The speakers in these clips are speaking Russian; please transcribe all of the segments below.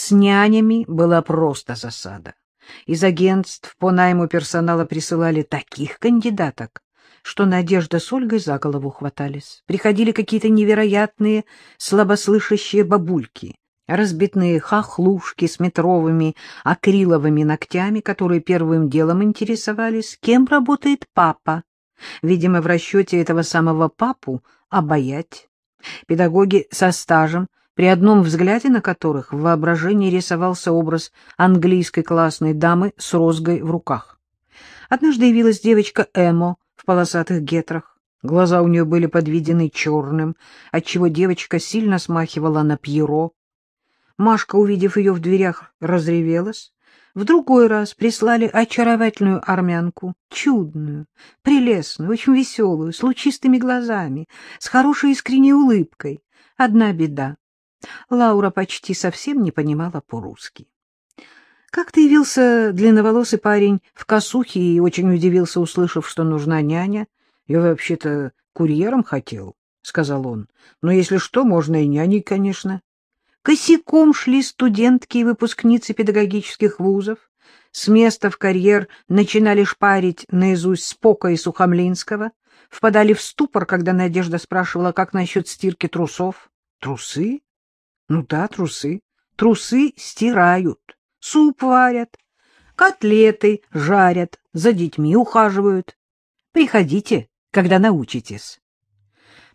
С нянями была просто засада. Из агентств по найму персонала присылали таких кандидаток, что Надежда с Ольгой за голову хватались. Приходили какие-то невероятные слабослышащие бабульки, разбитные хохлушки с метровыми акриловыми ногтями, которые первым делом интересовались, кем работает папа. Видимо, в расчете этого самого папу обаять. Педагоги со стажем, при одном взгляде на которых в воображении рисовался образ английской классной дамы с розгой в руках. Однажды явилась девочка Эмо в полосатых гетрах. Глаза у нее были подведены черным, отчего девочка сильно смахивала на Пьеро. Машка, увидев ее в дверях, разревелась. В другой раз прислали очаровательную армянку, чудную, прелестную, очень веселую, с лучистыми глазами, с хорошей искренней улыбкой. Одна беда. Лаура почти совсем не понимала по-русски. Как-то явился длинноволосый парень в косухе и очень удивился, услышав, что нужна няня. Я вообще-то курьером хотел, — сказал он. Но если что, можно и няней, конечно. Косяком шли студентки и выпускницы педагогических вузов. С места в карьер начинали шпарить наизусть Спока и Сухомлинского. Впадали в ступор, когда Надежда спрашивала, как насчет стирки трусов. Трусы? Ну да, трусы. Трусы стирают, суп варят, котлеты жарят, за детьми ухаживают. Приходите, когда научитесь.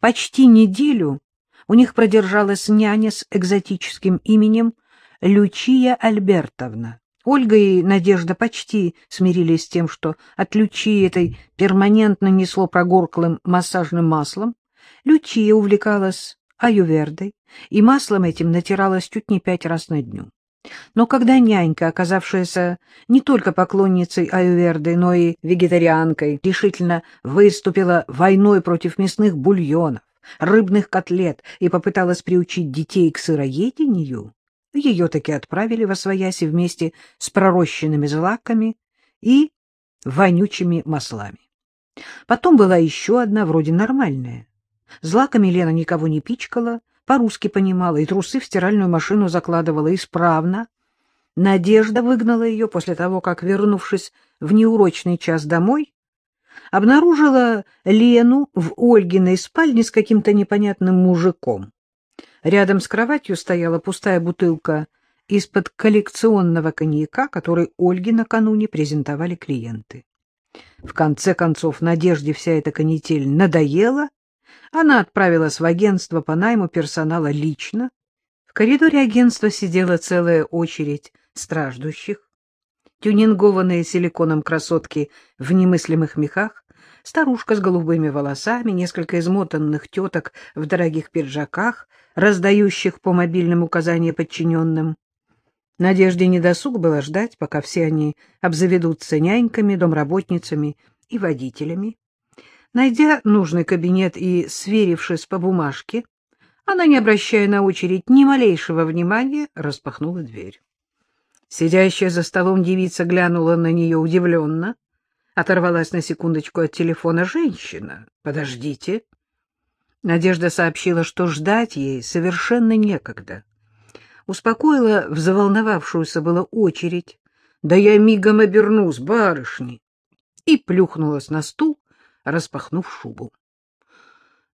Почти неделю у них продержалась няня с экзотическим именем Лючия Альбертовна. Ольга и Надежда почти смирились с тем, что от Лючии этой перманентно несло прогорклым массажным маслом. Лючия увлекалась аювердой, и маслом этим натиралась чуть не пять раз на дню. Но когда нянька, оказавшаяся не только поклонницей аюверды, но и вегетарианкой, решительно выступила войной против мясных бульонов, рыбных котлет и попыталась приучить детей к сыроедению, ее таки отправили во свояси вместе с пророщенными злаками и вонючими маслами. Потом была еще одна, вроде нормальная. Злаками Лена никого не пичкала, по-русски понимала и трусы в стиральную машину закладывала исправно. Надежда выгнала ее после того, как, вернувшись в неурочный час домой, обнаружила Лену в Ольгиной спальне с каким-то непонятным мужиком. Рядом с кроватью стояла пустая бутылка из-под коллекционного коньяка, который Ольге накануне презентовали клиенты. В конце концов, Надежде вся эта канитель надоела, она отправилась в агентство по найму персонала лично. В коридоре агентства сидела целая очередь страждущих тюнингованные силиконом красотки в немыслимых мехах, старушка с голубыми волосами, несколько измотанных теток в дорогих пиджаках, раздающих по мобильным указания подчиненным. Надежде недосуг было ждать, пока все они обзаведутся няньками, домработницами и водителями. Найдя нужный кабинет и сверившись по бумажке, она, не обращая на очередь ни малейшего внимания, распахнула дверь. Сидящая за столом девица глянула на нее удивленно, оторвалась на секундочку от телефона. «Женщина, подождите». Надежда сообщила, что ждать ей совершенно некогда. Успокоила взволновавшуюся была очередь. «Да я мигом обернусь, барышни!» И плюхнулась на стул, распахнув шубу.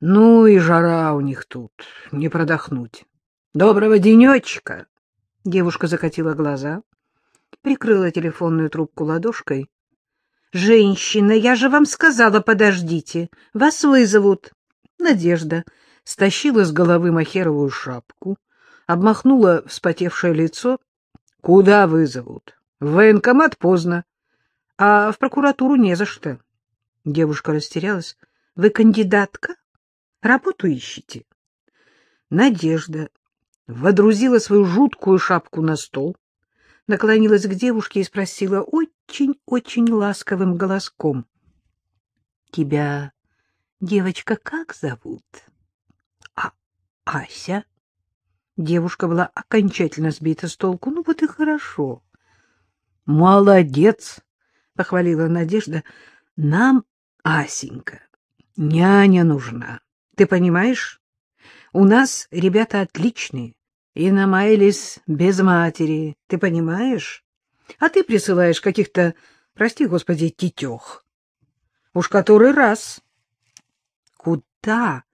«Ну и жара у них тут, не продохнуть. Доброго денечка!» Девушка закатила глаза, прикрыла телефонную трубку ладошкой. — Женщина, я же вам сказала, подождите, вас вызовут. Надежда стащила с головы махеровую шапку, обмахнула вспотевшее лицо. — Куда вызовут? В военкомат поздно, а в прокуратуру не за что. Девушка растерялась. — Вы кандидатка? Работу ищете? Надежда водрузила свою жуткую шапку на стол, наклонилась к девушке и спросила очень-очень ласковым голоском. — Тебя, девочка, как зовут? — А Ася? Девушка была окончательно сбита с толку. Ну вот и хорошо. — Молодец! — похвалила Надежда. — Нам, Асенька, няня нужна. Ты понимаешь? У нас ребята отличные, и намаялись без матери, ты понимаешь? А ты присылаешь каких-то, прости господи, тетех. Уж который раз. Куда?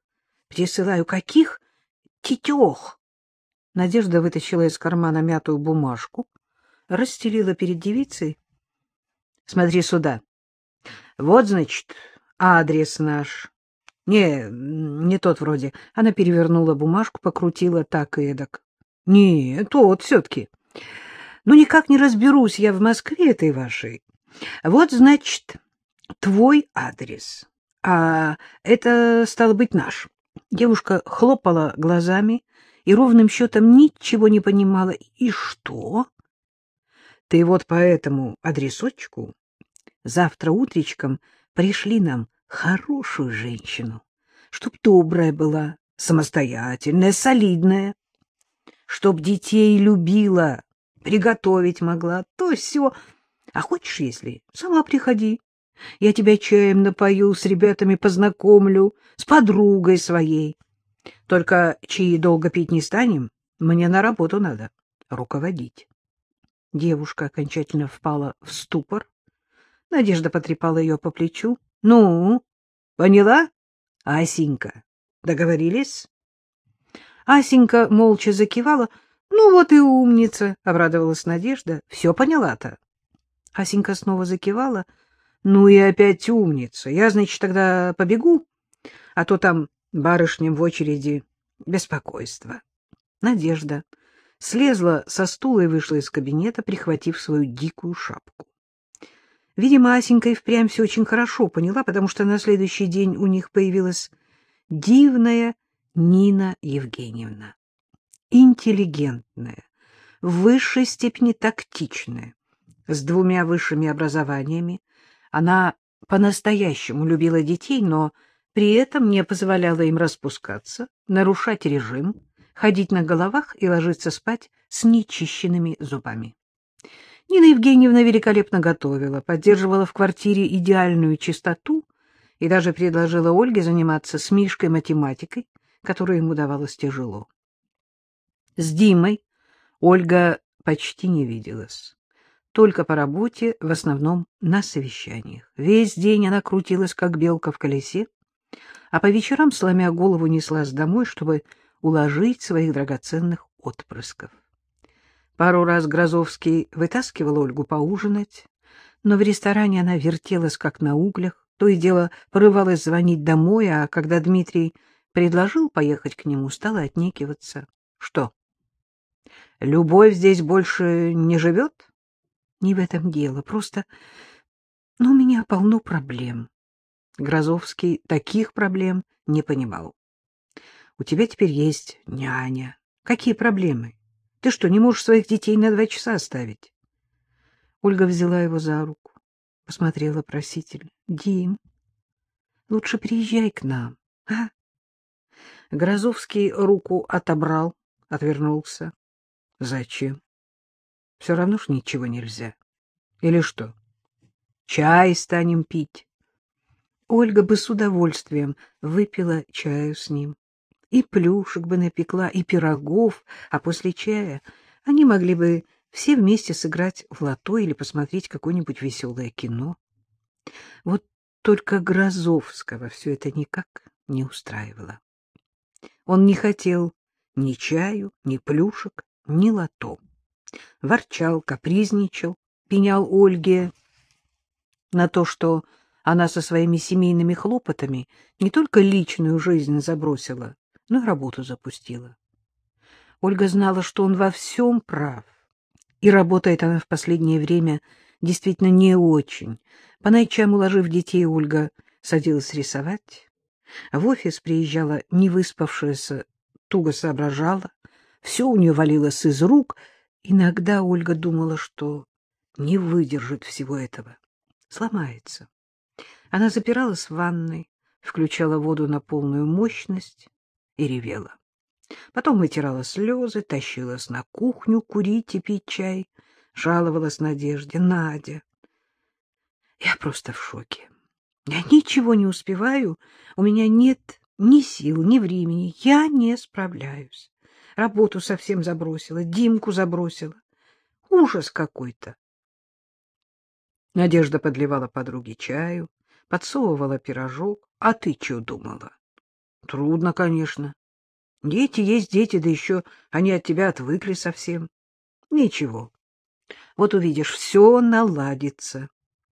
Присылаю каких тетех? Надежда вытащила из кармана мятую бумажку, расстелила перед девицей. Смотри сюда. Вот, значит, адрес наш. Не, не тот вроде. Она перевернула бумажку, покрутила так и эдак. Не, тот все-таки. Ну, никак не разберусь я в Москве этой вашей. Вот, значит, твой адрес. А это, стало быть, наш. Девушка хлопала глазами и ровным счетом ничего не понимала. И что? Ты вот по этому адресочку завтра утречком пришли нам хорошую женщину, чтоб добрая была, самостоятельная, солидная, чтоб детей любила, приготовить могла, то все. А хочешь, если, сама приходи. Я тебя чаем напою, с ребятами познакомлю, с подругой своей. Только чаи долго пить не станем, мне на работу надо руководить. Девушка окончательно впала в ступор. Надежда потрепала ее по плечу. — Ну, поняла, Асенька? Договорились? Асенька молча закивала. — Ну вот и умница, — обрадовалась Надежда. — Все поняла-то. Асенька снова закивала. — Ну и опять умница. Я, значит, тогда побегу, а то там барышням в очереди беспокойство. Надежда слезла со стула и вышла из кабинета, прихватив свою дикую шапку. Видимо, Асенька и впрямь все очень хорошо поняла, потому что на следующий день у них появилась дивная Нина Евгеньевна. Интеллигентная, в высшей степени тактичная, с двумя высшими образованиями. Она по-настоящему любила детей, но при этом не позволяла им распускаться, нарушать режим, ходить на головах и ложиться спать с нечищенными зубами. Нина Евгеньевна великолепно готовила, поддерживала в квартире идеальную чистоту и даже предложила Ольге заниматься с Мишкой математикой, которая ему давалась тяжело. С Димой Ольга почти не виделась. Только по работе, в основном на совещаниях. Весь день она крутилась, как белка в колесе, а по вечерам, сломя голову, неслась домой, чтобы уложить своих драгоценных отпрысков. Пару раз Грозовский вытаскивал Ольгу поужинать, но в ресторане она вертелась, как на углях, то и дело порывалась звонить домой, а когда Дмитрий предложил поехать к нему, стала отнекиваться. Что? Любовь здесь больше не живет? Не в этом дело, просто... Ну, у меня полно проблем. Грозовский таких проблем не понимал. У тебя теперь есть няня. Какие проблемы? Ты что, не можешь своих детей на два часа оставить? Ольга взяла его за руку, посмотрела просительно. — Дим, лучше приезжай к нам, а? Грозовский руку отобрал, отвернулся. — Зачем? Все равно ж ничего нельзя. Или что? Чай станем пить. Ольга бы с удовольствием выпила чаю с ним и плюшек бы напекла, и пирогов, а после чая они могли бы все вместе сыграть в лото или посмотреть какое-нибудь веселое кино. Вот только Грозовского все это никак не устраивало. Он не хотел ни чаю, ни плюшек, ни лото. Ворчал, капризничал, пенял Ольге на то, что она со своими семейными хлопотами не только личную жизнь забросила, но и работу запустила. Ольга знала, что он во всем прав. И работает она в последнее время действительно не очень. По ночам, уложив детей, Ольга садилась рисовать. В офис приезжала невыспавшаяся, туго соображала. Все у нее валилось из рук. Иногда Ольга думала, что не выдержит всего этого, сломается. Она запиралась в ванной, включала воду на полную мощность, и ревела. Потом вытирала слезы, тащилась на кухню курить и пить чай, жаловалась Надежде. Надя, я просто в шоке. Я ничего не успеваю, у меня нет ни сил, ни времени, я не справляюсь. Работу совсем забросила, Димку забросила. Ужас какой-то. Надежда подливала подруге чаю, подсовывала пирожок. А ты что думала? Трудно, конечно. Дети есть дети, да еще они от тебя отвыкли совсем. Ничего. Вот увидишь, все наладится.